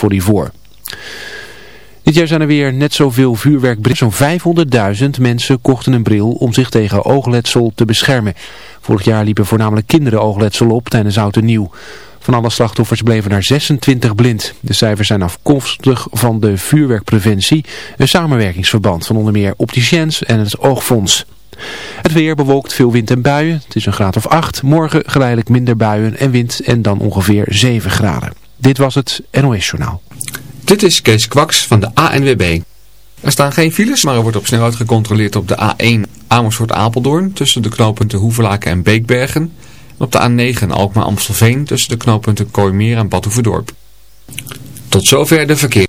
voor ivoor. Dit jaar zijn er weer net zoveel vuurwerkbrillen. Zo'n 500.000 mensen kochten een bril om zich tegen oogletsel te beschermen. Vorig jaar liepen voornamelijk kinderen oogletsel op tijdens Oud en Nieuw. Van alle slachtoffers bleven er 26 blind. De cijfers zijn afkomstig van de vuurwerkpreventie, een samenwerkingsverband van onder meer opticiens en het Oogfonds. Het weer bewolkt veel wind en buien. Het is een graad of 8. Morgen geleidelijk minder buien en wind en dan ongeveer 7 graden. Dit was het NOS Journaal. Dit is Kees Kwaks van de ANWB. Er staan geen files, maar er wordt op snelheid gecontroleerd op de A1 Amersfoort-Apeldoorn tussen de knooppunten Hoevelaken en Beekbergen. En op de A9 Alkmaar-Amstelveen tussen de knooppunten Kooimeer en Badhoevedorp. Tot zover de verkeer.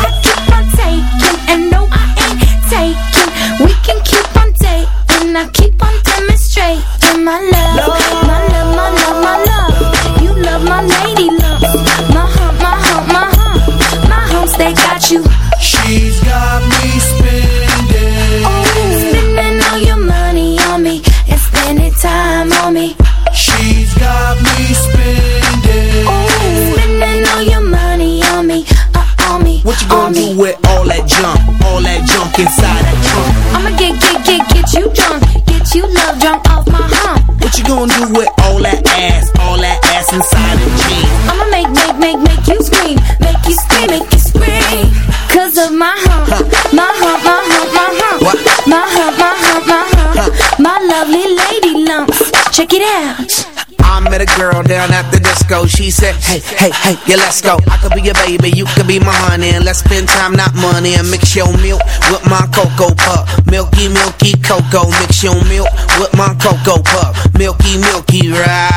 ass? All that ass inside the jeans? I'ma make, make, make, make you scream. Make you scream, make you scream. Cause of my hump. My hump, my hump, my hump. What? My hump, my hump, my hump. My lovely lady lumps. Check it out. I met a girl down at the disco. She said, Hey, hey, hey, yeah, let's go. I could be your baby, you could be my honey. And let's spend time, not money. And mix your milk with my cocoa pup. Milky, milky cocoa. Mix your milk with my cocoa pup. Milky, milky, right?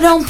Don't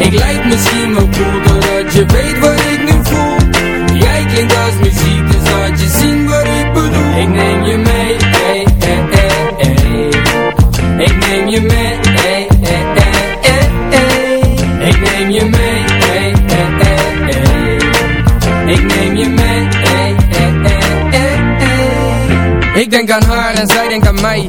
ik lijk misschien wel cool Doordat je weet wat ik nu voel Jij klinkt als muziek Dus had je zien wat ik bedoel Ik neem je mee hey, hey, hey. Ik neem je mee hey, hey, hey. Ik neem je mee hey, hey, hey. Ik neem je mee eh hey, hey. Ik denk aan haar en zij denkt aan mij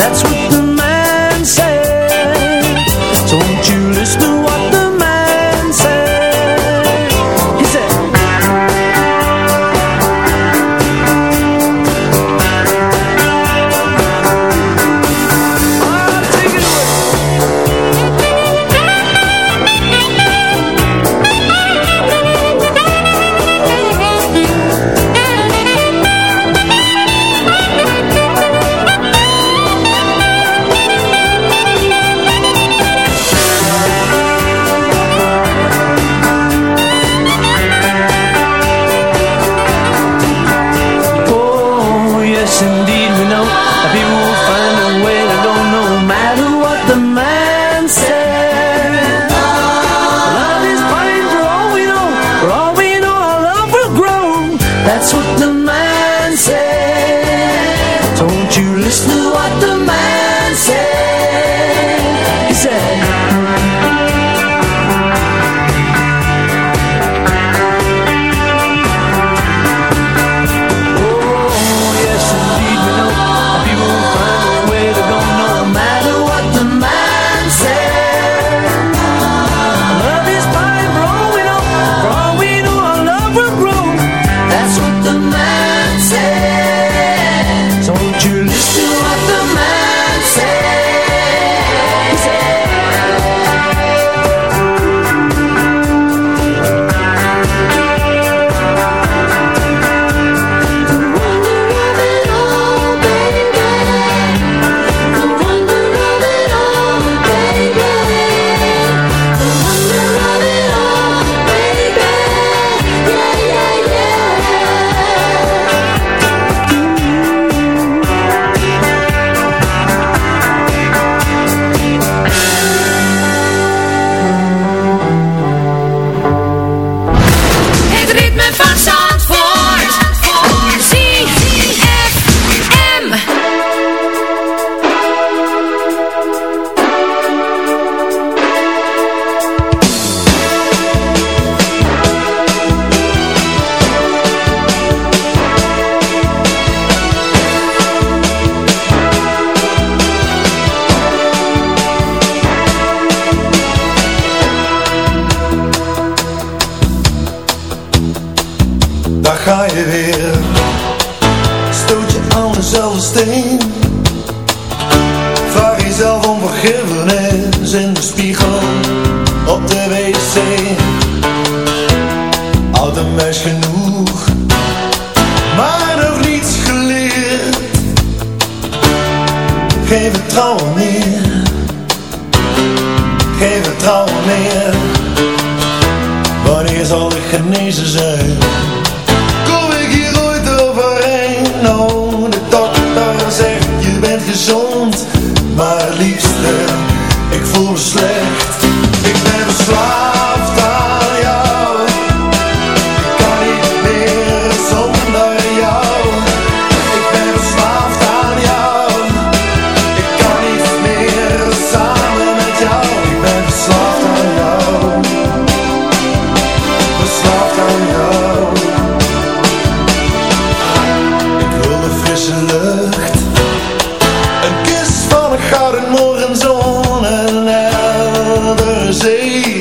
That's what morgen zon en helder zee.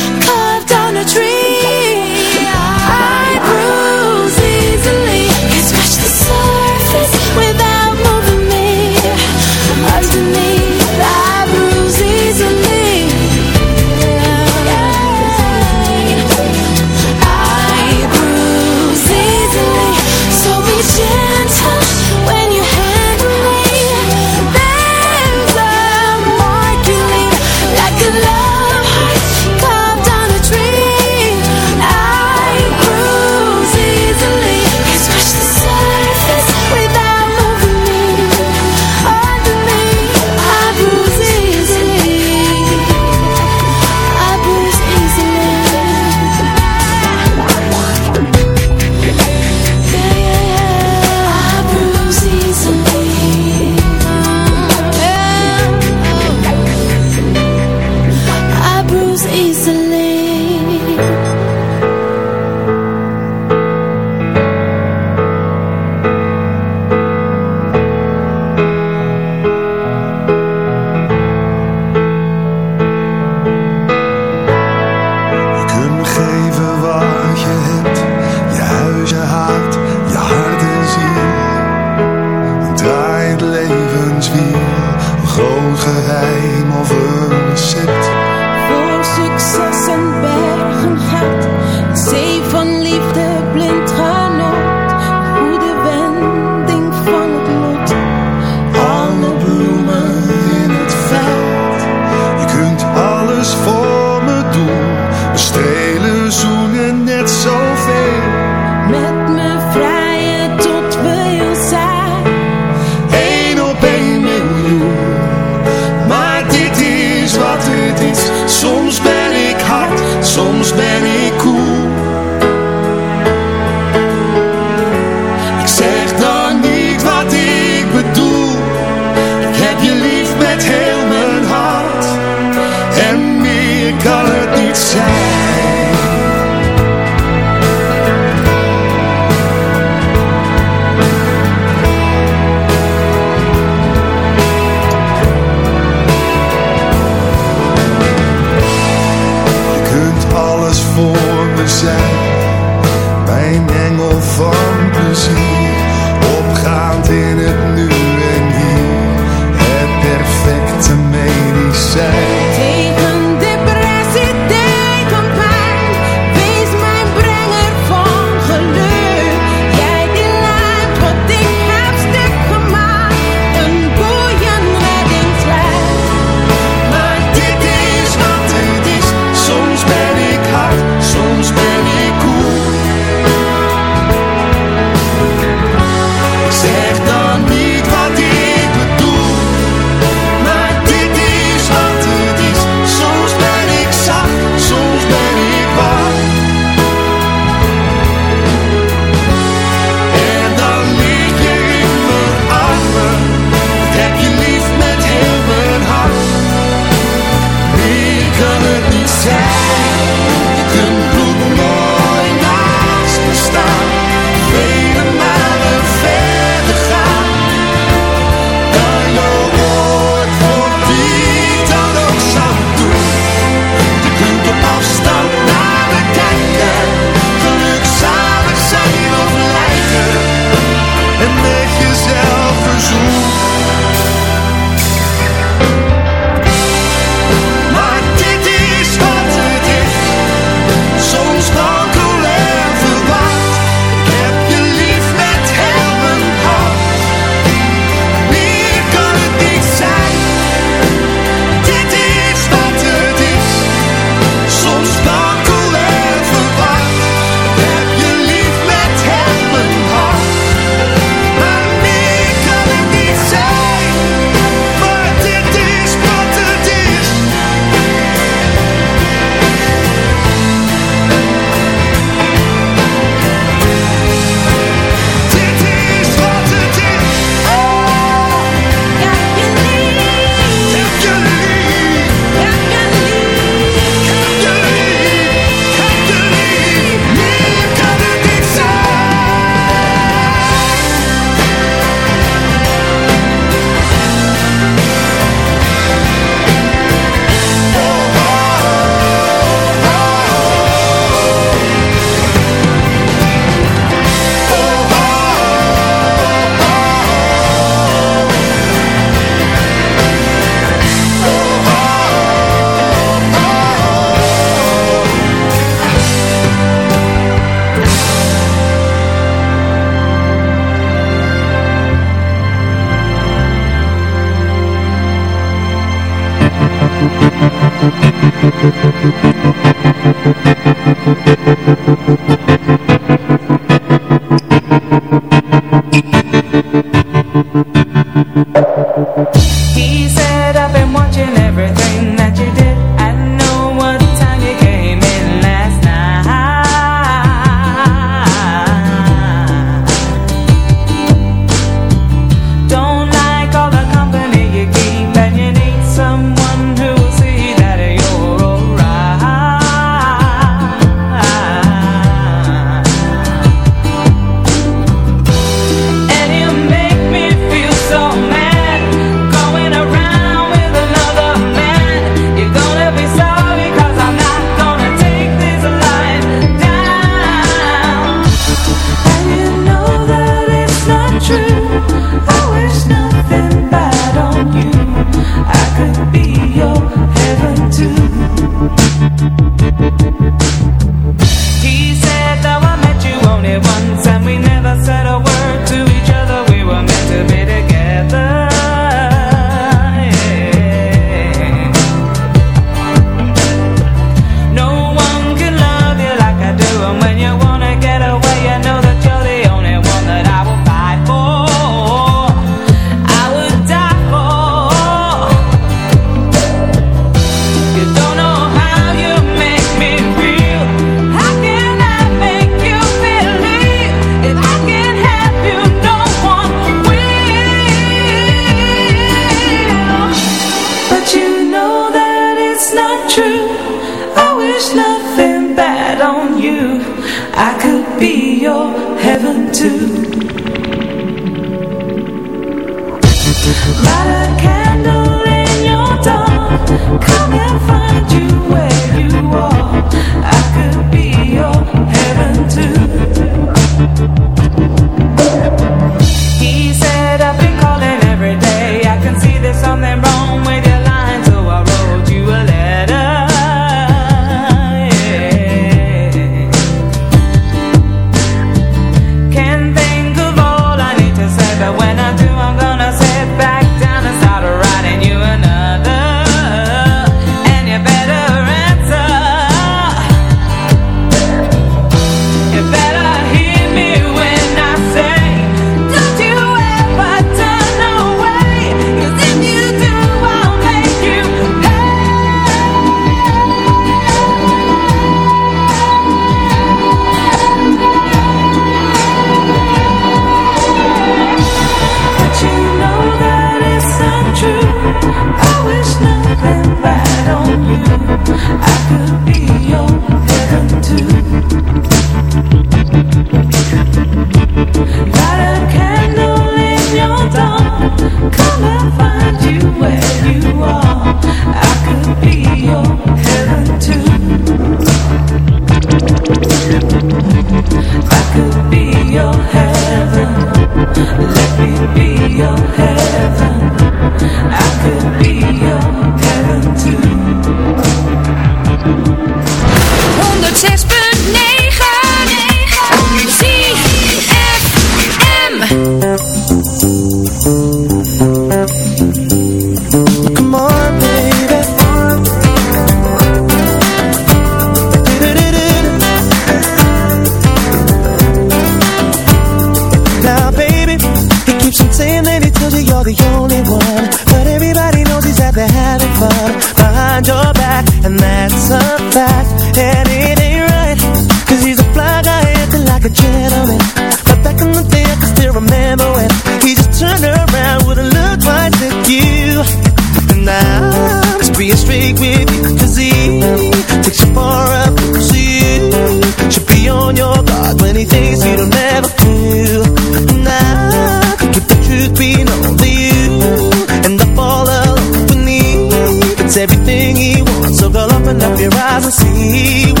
see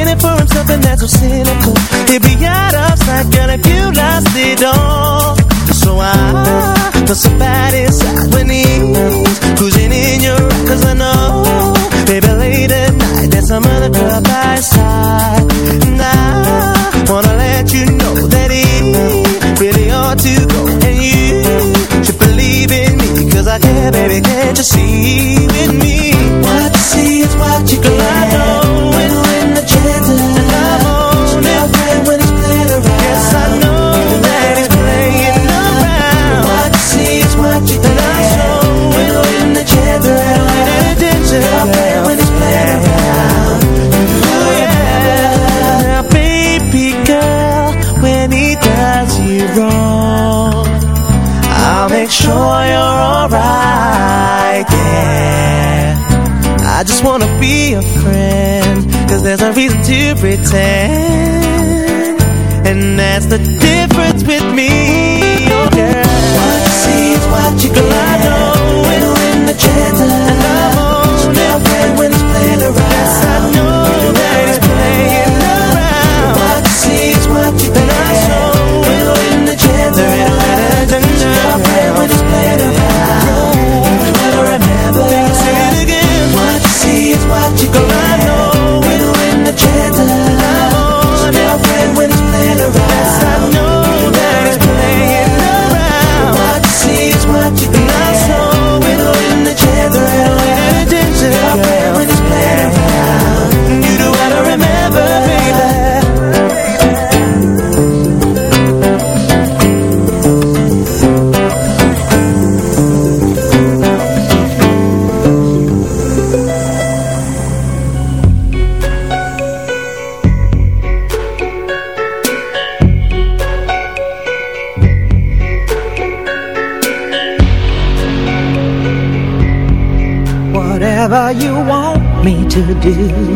in it for himself and that's so cynical. He'd be out of sight, girl, if you lost it all So I feel so bad inside when he's cruising in your ride Cause I know, baby, late at night There's some other girl by his side. And I wanna let you know that he really ought to go. And you should believe in me Cause I care, baby, can't you see? With me to pretend. Do.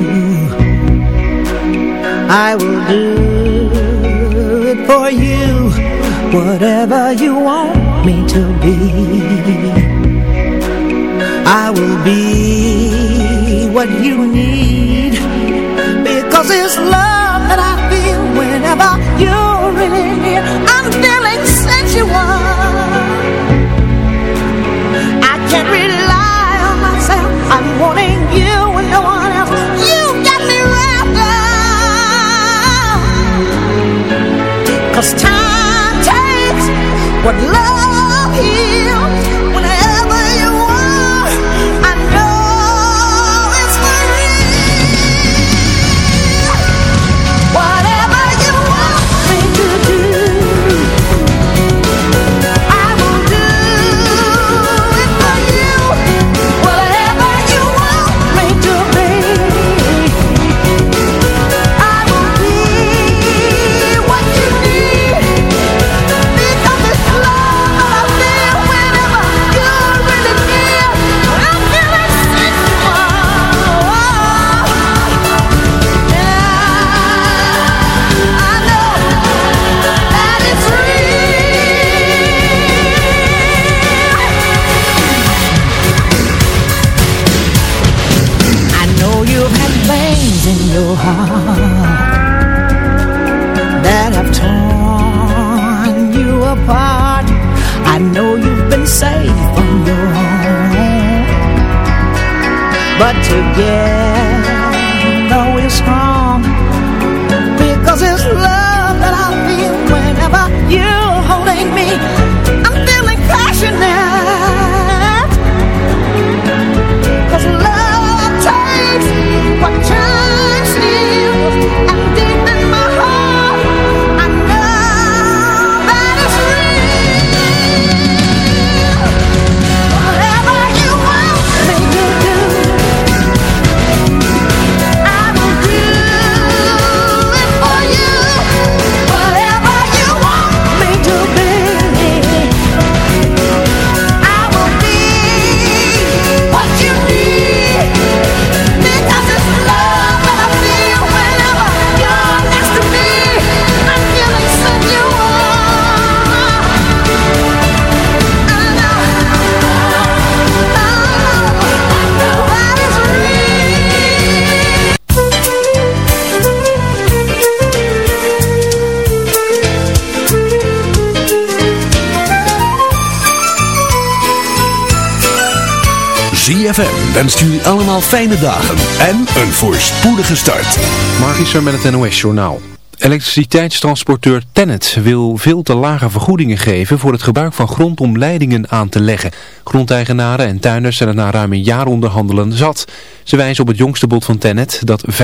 ZFM wenst jullie allemaal fijne dagen en een voorspoedige start. Mark Isser met het NOS Journaal. Elektriciteitstransporteur Tennet wil veel te lage vergoedingen geven voor het gebruik van grond om leidingen aan te leggen. Grondeigenaren en tuinders zijn het na ruim een jaar onderhandelen zat. Ze wijzen op het jongste bod van Tennet dat 75%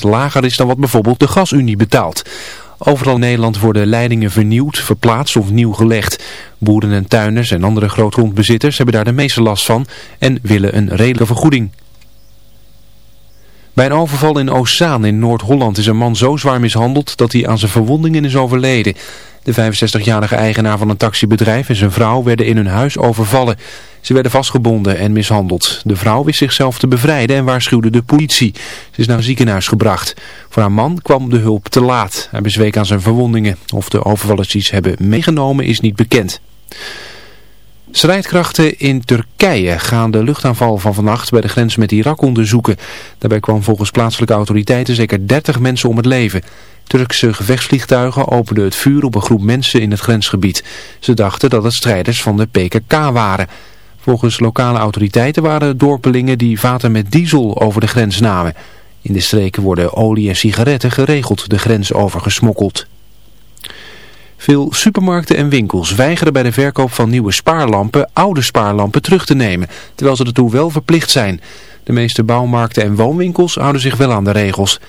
lager is dan wat bijvoorbeeld de gasunie betaalt. Overal in Nederland worden leidingen vernieuwd, verplaatst of nieuw gelegd. Boeren en tuinders en andere grootgrondbezitters hebben daar de meeste last van en willen een redelijke vergoeding. Bij een overval in Oostzaan in Noord-Holland is een man zo zwaar mishandeld dat hij aan zijn verwondingen is overleden. De 65-jarige eigenaar van een taxibedrijf en zijn vrouw werden in hun huis overvallen. Ze werden vastgebonden en mishandeld. De vrouw wist zichzelf te bevrijden en waarschuwde de politie. Ze is naar een ziekenhuis gebracht. Voor haar man kwam de hulp te laat. Hij bezweek aan zijn verwondingen. Of de overvallers iets hebben meegenomen is niet bekend. Strijdkrachten in Turkije gaan de luchtaanval van vannacht bij de grens met Irak onderzoeken. Daarbij kwam volgens plaatselijke autoriteiten zeker 30 mensen om het leven. Turkse gevechtsvliegtuigen openden het vuur op een groep mensen in het grensgebied. Ze dachten dat het strijders van de PKK waren. Volgens lokale autoriteiten waren het dorpelingen die vaten met diesel over de grens namen. In de streken worden olie en sigaretten geregeld de grens overgesmokkeld. Veel supermarkten en winkels weigeren bij de verkoop van nieuwe spaarlampen oude spaarlampen terug te nemen, terwijl ze ertoe wel verplicht zijn. De meeste bouwmarkten en woonwinkels houden zich wel aan de regels.